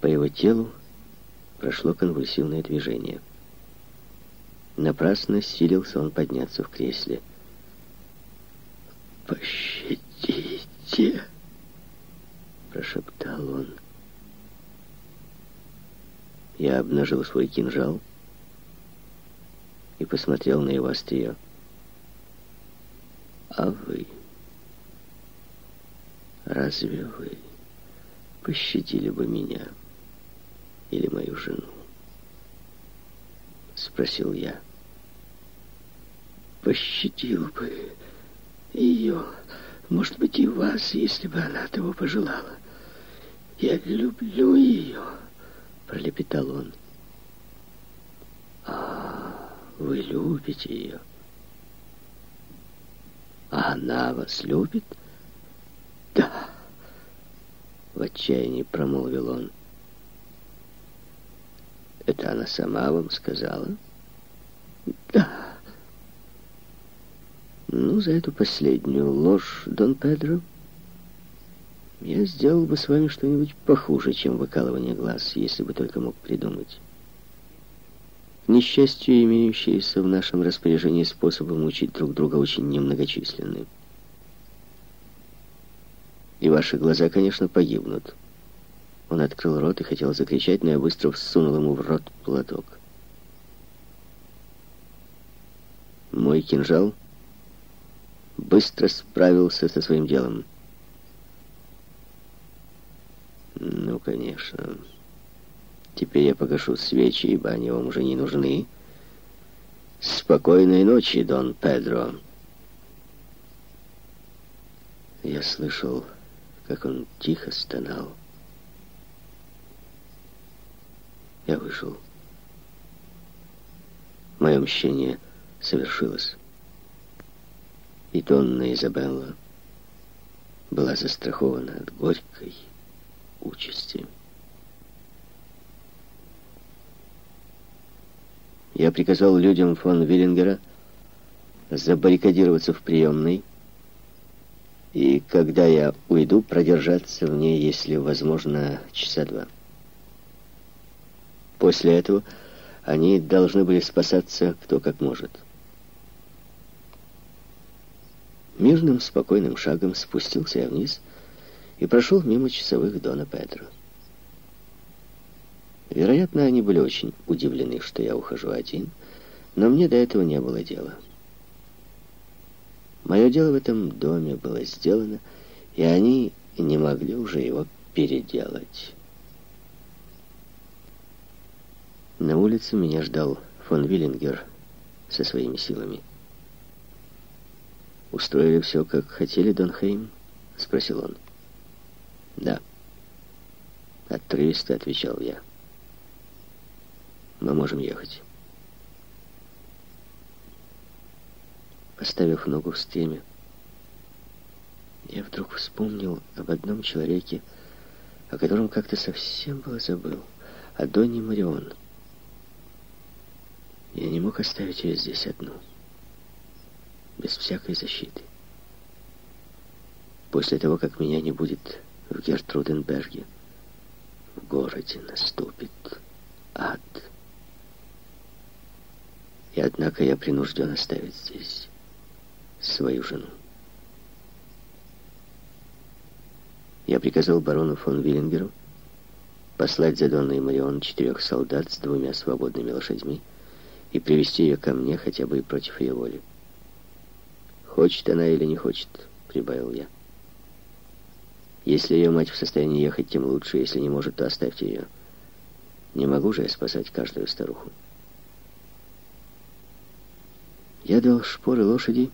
По его телу прошло конвульсивное движение. Напрасно силился он подняться в кресле. «Пощадите!» — прошептал он. Я обнажил свой кинжал и посмотрел на его острие. «А вы? Разве вы пощадили бы меня или мою жену?» Спросил я. «Пощадил бы ее, может быть, и вас, если бы она того пожелала. Я люблю ее», — пролепетал он. «А, вы любите ее?» А она вас любит? Да. В отчаянии промолвил он. Это она сама вам сказала? Да. Ну, за эту последнюю ложь, Дон Педро, я сделал бы с вами что-нибудь похуже, чем выкалывание глаз, если бы только мог придумать несчастью, имеющиеся в нашем распоряжении способы мучить друг друга очень немногочисленны. И ваши глаза, конечно, погибнут. Он открыл рот и хотел закричать, но я быстро всунул ему в рот платок. Мой кинжал быстро справился со своим делом. Ну, конечно... Теперь я погашу свечи, ибо они вам уже не нужны. Спокойной ночи, Дон Педро. Я слышал, как он тихо стонал. Я вышел. Мое мщение совершилось. И Донна Изабелла была застрахована от горькой участи. Я приказал людям фон Виллингера забаррикадироваться в приемной, и когда я уйду, продержаться в ней, если возможно, часа два. После этого они должны были спасаться кто как может. Мирным, спокойным шагом спустился я вниз и прошел мимо часовых Дона Педро. Вероятно, они были очень удивлены, что я ухожу один, но мне до этого не было дела. Мое дело в этом доме было сделано, и они не могли уже его переделать. На улице меня ждал фон Виллингер со своими силами. «Устроили все, как хотели, Дон Хейм?» — спросил он. «Да». Отрывисто отвечал я. Мы можем ехать. Поставив ногу в стреме, я вдруг вспомнил об одном человеке, о котором как-то совсем было забыл, о Донне Марион. Я не мог оставить ее здесь одну, без всякой защиты. После того, как меня не будет в Гертруденберге, в городе наступит ад. И однако я принужден оставить здесь свою жену. Я приказал барону фон Виллингеру послать за Донной Марион четырех солдат с двумя свободными лошадьми и привести ее ко мне хотя бы и против ее воли. «Хочет она или не хочет», — прибавил я. «Если ее мать в состоянии ехать, тем лучше. Если не может, то оставьте ее. Не могу же я спасать каждую старуху». Я дал шпоры лошади,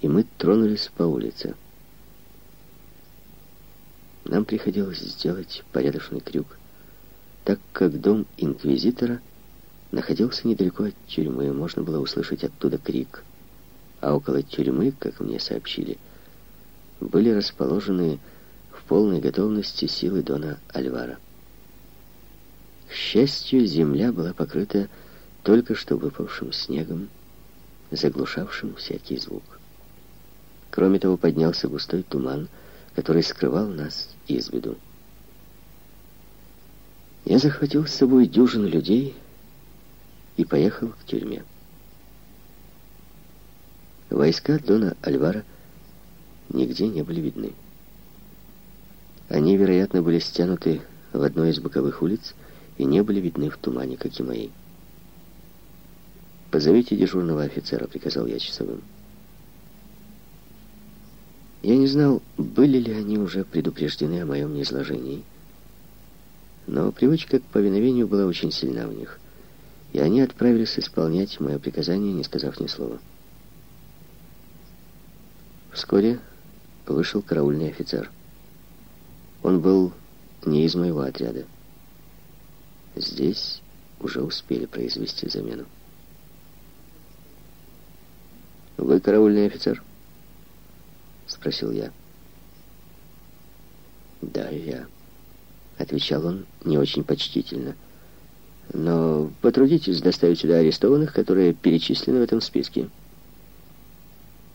и мы тронулись по улице. Нам приходилось сделать порядочный крюк, так как дом инквизитора находился недалеко от тюрьмы, можно было услышать оттуда крик. А около тюрьмы, как мне сообщили, были расположены в полной готовности силы Дона Альвара. К счастью, земля была покрыта только что выпавшим снегом, заглушавшим всякий звук. Кроме того, поднялся густой туман, который скрывал нас из виду. Я захватил с собой дюжину людей и поехал к тюрьме. Войска Дона Альвара нигде не были видны. Они, вероятно, были стянуты в одной из боковых улиц и не были видны в тумане, как и мои. «Позовите дежурного офицера», — приказал я часовым. Я не знал, были ли они уже предупреждены о моем низложении, но привычка к повиновению была очень сильна у них, и они отправились исполнять мое приказание, не сказав ни слова. Вскоре вышел караульный офицер. Он был не из моего отряда. Здесь уже успели произвести замену. «Вы караульный офицер?» — спросил я. «Да, я», — отвечал он не очень почтительно. «Но потрудитесь доставить сюда арестованных, которые перечислены в этом списке».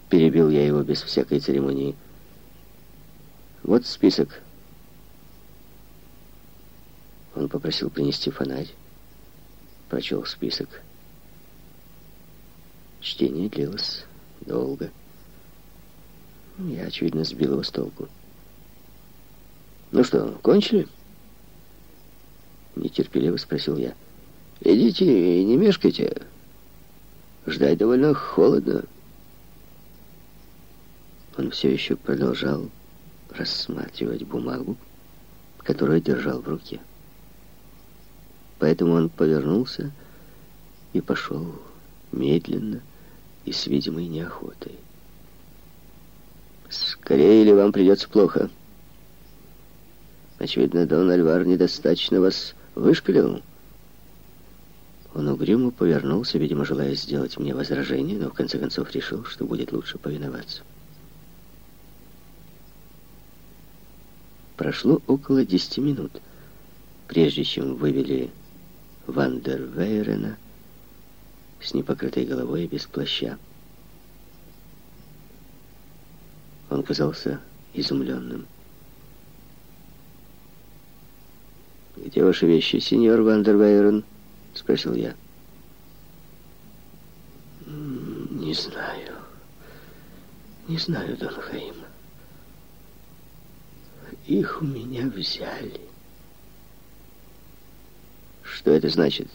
Перебил я его без всякой церемонии. «Вот список». Он попросил принести фонарь, прочел список. Чтение длилось долго. Я, очевидно, сбил его с толку. «Ну что, кончили?» Нетерпеливо спросил я. «Идите и не мешкайте. Ждать довольно холодно». Он все еще продолжал рассматривать бумагу, которую держал в руке. Поэтому он повернулся и пошел медленно и с видимой неохотой. «Скорее или вам придется плохо?» «Очевидно, Дон Альвар недостаточно вас вышкалил». Он угрюмо повернулся, видимо, желая сделать мне возражение, но в конце концов решил, что будет лучше повиноваться. Прошло около десяти минут, прежде чем вывели Вандер Вейрена с непокрытой головой и без плаща. Он казался изумленным. «Где ваши вещи, сеньор Вандер Вейрен?» — спросил я. «Не знаю. Не знаю, Дон Хаим. Их у меня взяли». «Что это значит?»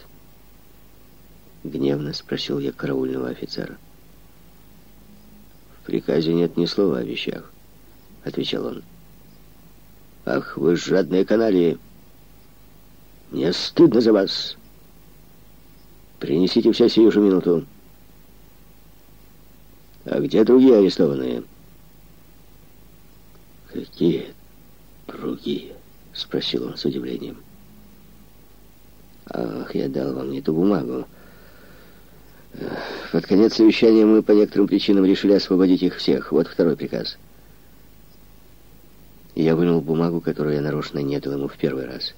Гневно спросил я караульного офицера. «В приказе нет ни слова о вещах», — отвечал он. «Ах, вы жадные каналии! Мне стыдно за вас! Принесите все сию же минуту!» «А где другие арестованные?» «Какие другие?» — спросил он с удивлением. Ах, я дал вам не ту бумагу. Под конец совещания мы по некоторым причинам решили освободить их всех. Вот второй приказ. Я вынул бумагу, которую я нарочно не дал ему в первый раз.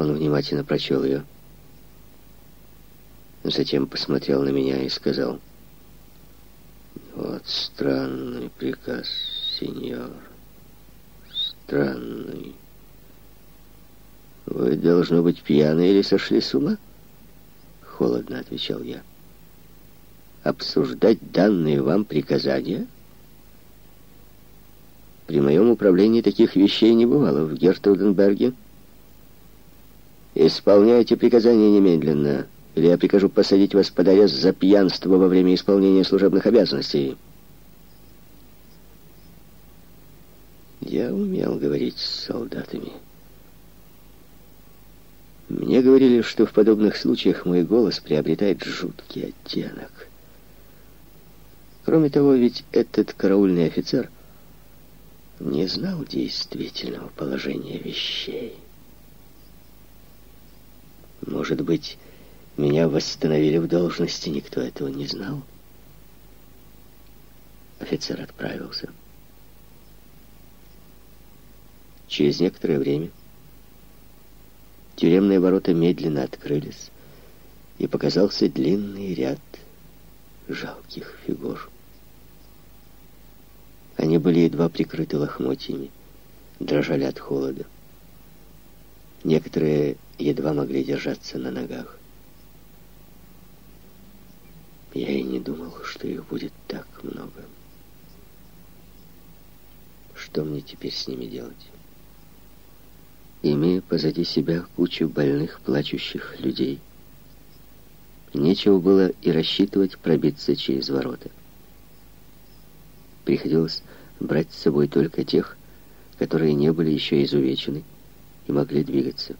Он внимательно прочел ее. Затем посмотрел на меня и сказал, «Вот странный приказ, сеньор, странный». «Вы, должно быть, пьяны или сошли с ума?» Холодно отвечал я. «Обсуждать данные вам приказания?» При моем управлении таких вещей не бывало в Гертруденберге. Исполняйте приказания немедленно, или я прикажу посадить вас под арест за пьянство во время исполнения служебных обязанностей. Я умел говорить с солдатами. Мне говорили, что в подобных случаях мой голос приобретает жуткий оттенок. Кроме того, ведь этот караульный офицер не знал действительного положения вещей. Может быть, меня восстановили в должности, никто этого не знал. Офицер отправился. Через некоторое время Тюремные ворота медленно открылись, и показался длинный ряд жалких фигур. Они были едва прикрыты лохмотьями, дрожали от холода. Некоторые едва могли держаться на ногах. Я и не думал, что их будет так много. Что мне теперь с ними делать? Имея позади себя кучу больных, плачущих людей, нечего было и рассчитывать пробиться через ворота. Приходилось брать с собой только тех, которые не были еще изувечены и могли двигаться.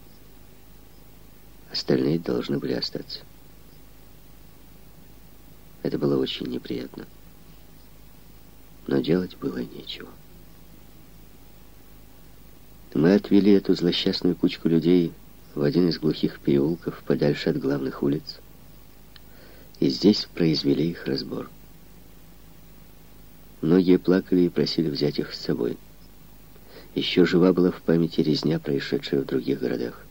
Остальные должны были остаться. Это было очень неприятно. Но делать было нечего. Мы отвели эту злосчастную кучку людей в один из глухих переулков, подальше от главных улиц, и здесь произвели их разбор. Многие плакали и просили взять их с собой. Еще жива была в памяти резня, происшедшая в других городах.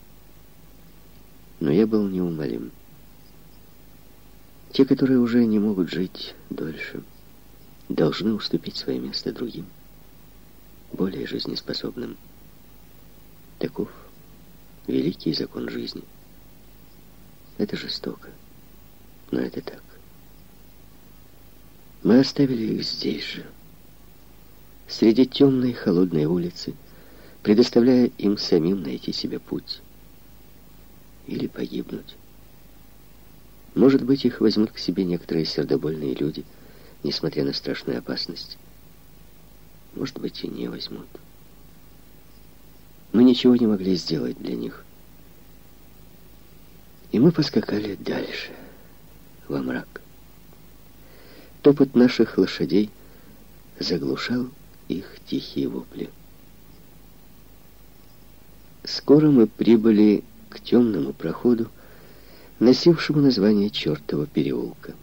Но я был неумолим. Те, которые уже не могут жить дольше, должны уступить свое место другим, более жизнеспособным. Таков великий закон жизни. Это жестоко, но это так. Мы оставили их здесь же, среди темной холодной улицы, предоставляя им самим найти себе путь или погибнуть. Может быть, их возьмут к себе некоторые сердобольные люди, несмотря на страшную опасность. Может быть, и не возьмут. Мы ничего не могли сделать для них. И мы поскакали дальше, во мрак. Топот наших лошадей заглушал их тихие вопли. Скоро мы прибыли к темному проходу, носившему название чертова переулка.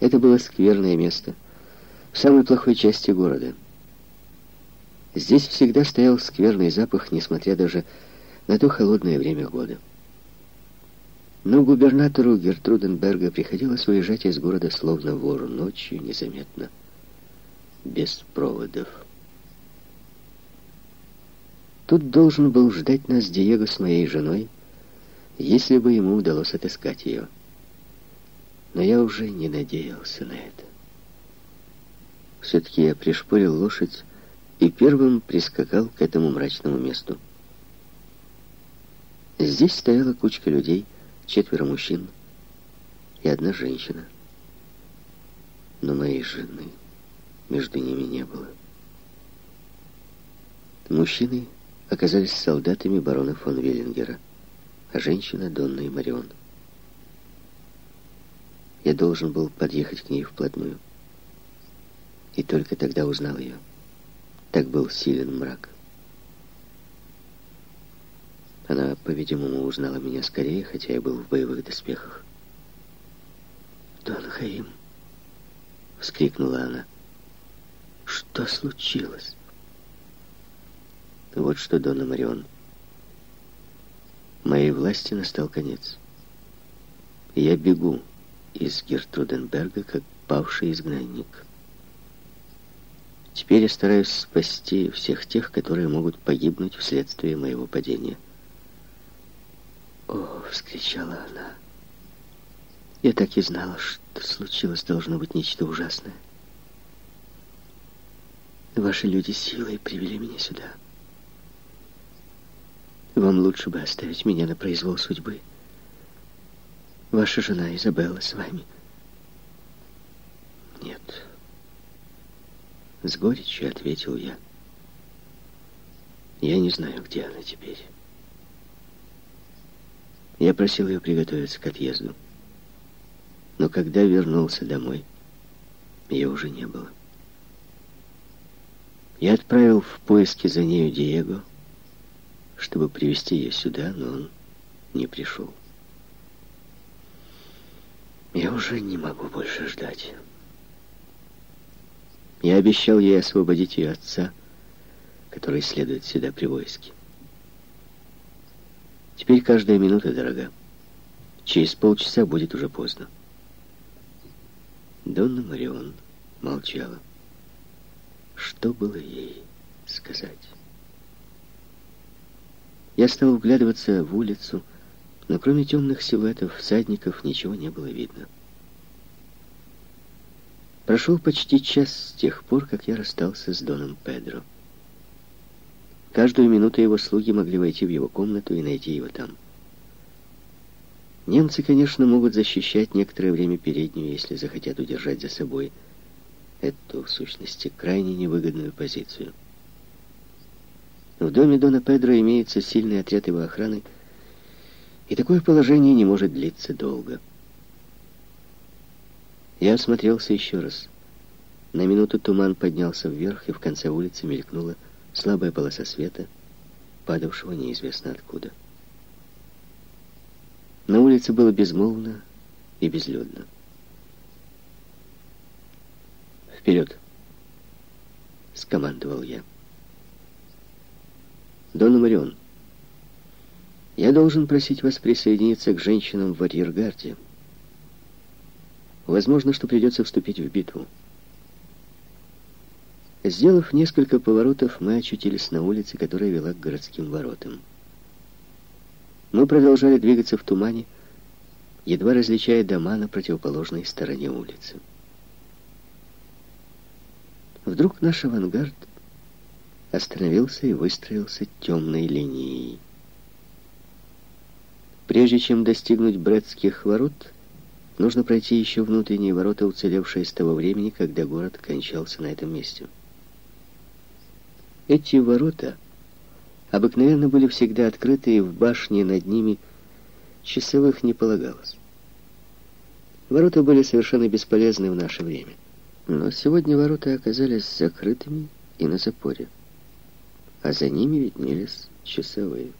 Это было скверное место в самой плохой части города — Здесь всегда стоял скверный запах, несмотря даже на то холодное время года. Но губернатору Гертруденберга приходилось уезжать из города словно вор ночью, незаметно, без проводов. Тут должен был ждать нас Диего с моей женой, если бы ему удалось отыскать ее. Но я уже не надеялся на это. Все-таки я пришпорил лошадь, и первым прискакал к этому мрачному месту. Здесь стояла кучка людей, четверо мужчин и одна женщина. Но моей жены между ними не было. Мужчины оказались солдатами барона фон Виллингера, а женщина — Донна и Марион. Я должен был подъехать к ней вплотную. И только тогда узнал ее. Так был силен мрак. Она, по-видимому, узнала меня скорее, хотя я был в боевых доспехах. «Дон Хаим!» — вскрикнула она. «Что случилось?» Вот что, Дона Марион. Моей власти настал конец. Я бегу из Гертруденберга, как павший изгнанник. Теперь я стараюсь спасти всех тех, которые могут погибнуть вследствие моего падения. «О!» — вскричала она. «Я так и знала, что случилось должно быть нечто ужасное. Ваши люди силой привели меня сюда. Вам лучше бы оставить меня на произвол судьбы. Ваша жена Изабелла с вами». «Нет». С горечью ответил я. Я не знаю, где она теперь. Я просил ее приготовиться к отъезду. Но когда вернулся домой, ее уже не было. Я отправил в поиски за нею Диего, чтобы привести ее сюда, но он не пришел. Я уже не могу больше ждать. Я обещал ей освободить ее отца, который следует сюда при войске. Теперь каждая минута дорога. Через полчаса будет уже поздно. Донна Марион молчала. Что было ей сказать? Я стал вглядываться в улицу, но кроме темных силуэтов всадников ничего не было видно. Прошел почти час с тех пор, как я расстался с Доном Педро. Каждую минуту его слуги могли войти в его комнату и найти его там. Немцы, конечно, могут защищать некоторое время переднюю, если захотят удержать за собой эту, в сущности, крайне невыгодную позицию. В доме Дона Педро имеется сильный отряд его охраны, и такое положение не может длиться долго. Я осмотрелся еще раз. На минуту туман поднялся вверх, и в конце улицы мелькнула слабая полоса света, падавшего неизвестно откуда. На улице было безмолвно и безлюдно. «Вперед!» — скомандовал я. «Дон Марион, я должен просить вас присоединиться к женщинам в арьергарде. Возможно, что придется вступить в битву». Сделав несколько поворотов, мы очутились на улице, которая вела к городским воротам. Мы продолжали двигаться в тумане, едва различая дома на противоположной стороне улицы. Вдруг наш авангард остановился и выстроился темной линией. Прежде чем достигнуть Брэдских ворот, нужно пройти еще внутренние ворота, уцелевшие с того времени, когда город кончался на этом месте. Эти ворота обыкновенно были всегда открыты, и в башне над ними часовых не полагалось. Ворота были совершенно бесполезны в наше время. Но сегодня ворота оказались закрытыми и на запоре, а за ними виднелись часовые.